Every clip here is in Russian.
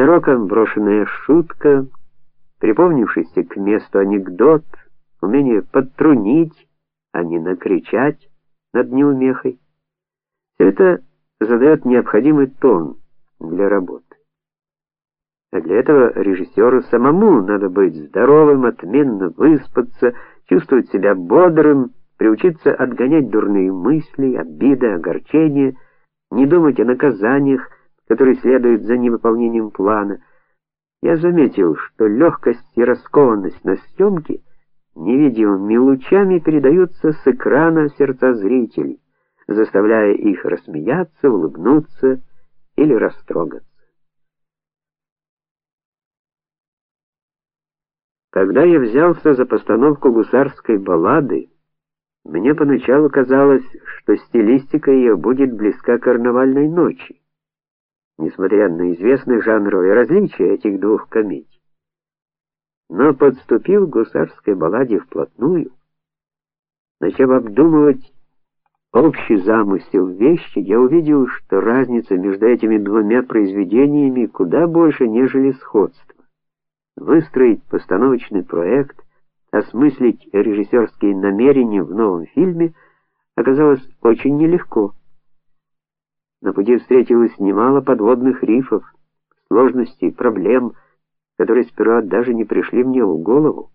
ненароком брошенная шутка, припомнившийся к месту анекдот, умение подтрунить, а не накричать над неумехой. Все это задает необходимый тон для работы. А для этого режиссеру самому надо быть здоровым, отменно выспаться, чувствовать себя бодрым, приучиться отгонять дурные мысли, обиды, огорчения, не думать о наказаниях, которые следуют за невыполнением плана. Я заметил, что легкость и раскованность на съемке невидимыми лучами передаются с экрана сердца зрителей, заставляя их рассмеяться, улыбнуться или растрогаться. Когда я взялся за постановку гусарской баллады, мне поначалу казалось, что стилистика ее будет близка карнавальной ночи, несмотря на известные жанровые различия этих двух комедий. Но подступил к гусарской балладе вплотную, начав обдумывать общий замысел вещи, я увидел, что разница между этими двумя произведениями куда больше, нежели сходство выстроить постановочный проект, осмыслить режиссерские намерения в новом фильме оказалось очень нелегко. На пути встретилось немало подводных рифов, сложностей, проблем, которые сперва даже не пришли мне в голову.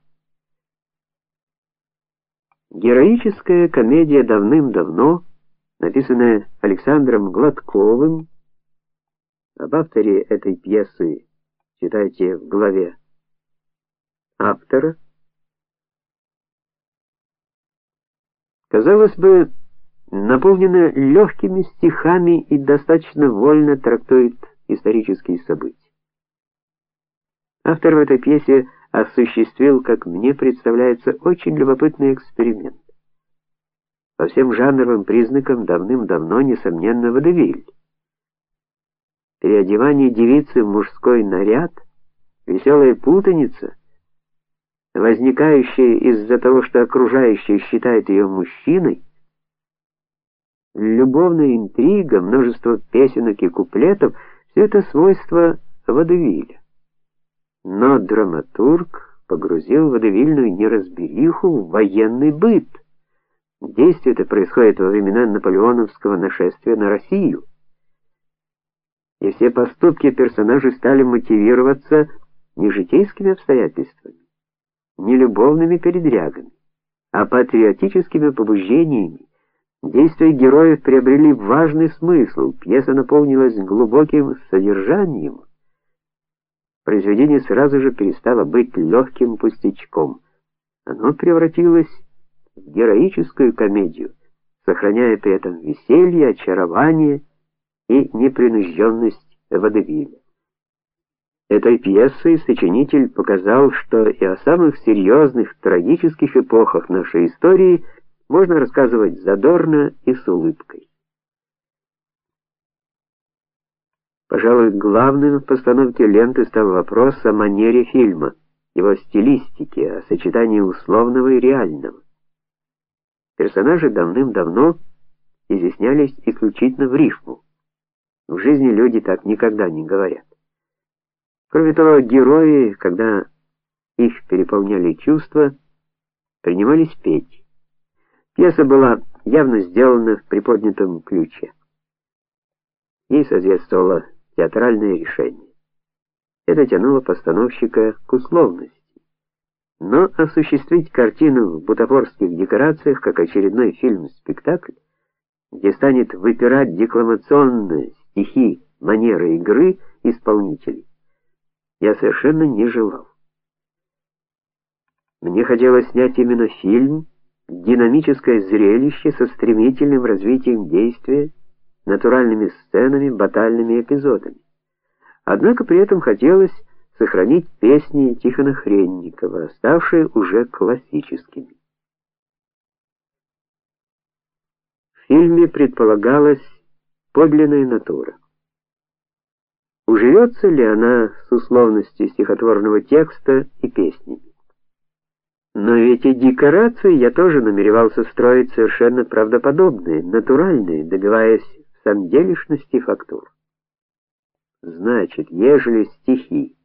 Героическая комедия давным-давно, написанная Александром Гладковым, об авторе этой пьесы читайте в главе автора. Казалось бы, наполнена легкими стихами и достаточно вольно трактует исторические события. Автор в этой пьесе осуществил, как мне представляется, очень любопытный эксперимент. По всем жанровым признакам давным-давно несомненно водевиль. Переодевание девицы в мужской наряд, веселая путаница возникающее из-за того, что окружающие считают ее мужчиной, любовная интрига, множество песенок и куплетов все это свойства водевиля. Но драматург погрузил водевильную неразбериху в военный быт. Действие это происходит во времена наполеоновского нашествия на Россию. И все поступки персонажей стали мотивироваться не житейскими обстоятельствами, не любовными передрягами, а патриотическими побуждениями. Действия героев приобрели важный смысл, пьеса наполнилась глубоким содержанием. Произведение сразу же перестало быть легким пустячком. Оно превратилось в героическую комедию, сохраняя при этом веселье, очарование и непринужденность водевиля. Этой пьесой сочинитель показал, что и о самых серьезных, трагических эпохах нашей истории можно рассказывать задорно и с улыбкой. Пожалуй, главным в постановке ленты стал вопрос о манере фильма, его стилистике, о сочетании условного и реального. Персонажи давным-давно изъяснялись исключительно в рифму. В жизни люди так никогда не говорят. Кроме того, герои, когда их переполняли чувства, принимались петь. Пьеса была явно сделана в приподнятом ключе. Ей соответствовало театральное решение. Это тянуло постановщика к условности. Но осуществить картину в бутафорских декорациях, как очередной фильм-спектакль, где станет выпирать декламационные стихи, манеры игры исполнителей, я совершенно не желал. Мне хотелось снять именно фильм, динамическое зрелище со стремительным развитием действия, натуральными сценами, батальными эпизодами. Однако при этом хотелось сохранить песни Тихона Хренникова, ставшие уже классическими. В фильме предполагалась подлинная натура. Уживется ли она с условностью стихотворного текста и песнями? Но ведь и декорации я тоже намеревался строить совершенно правдоподобные, натуральные, добиваясь самделишности фактур. Значит, ежели стихи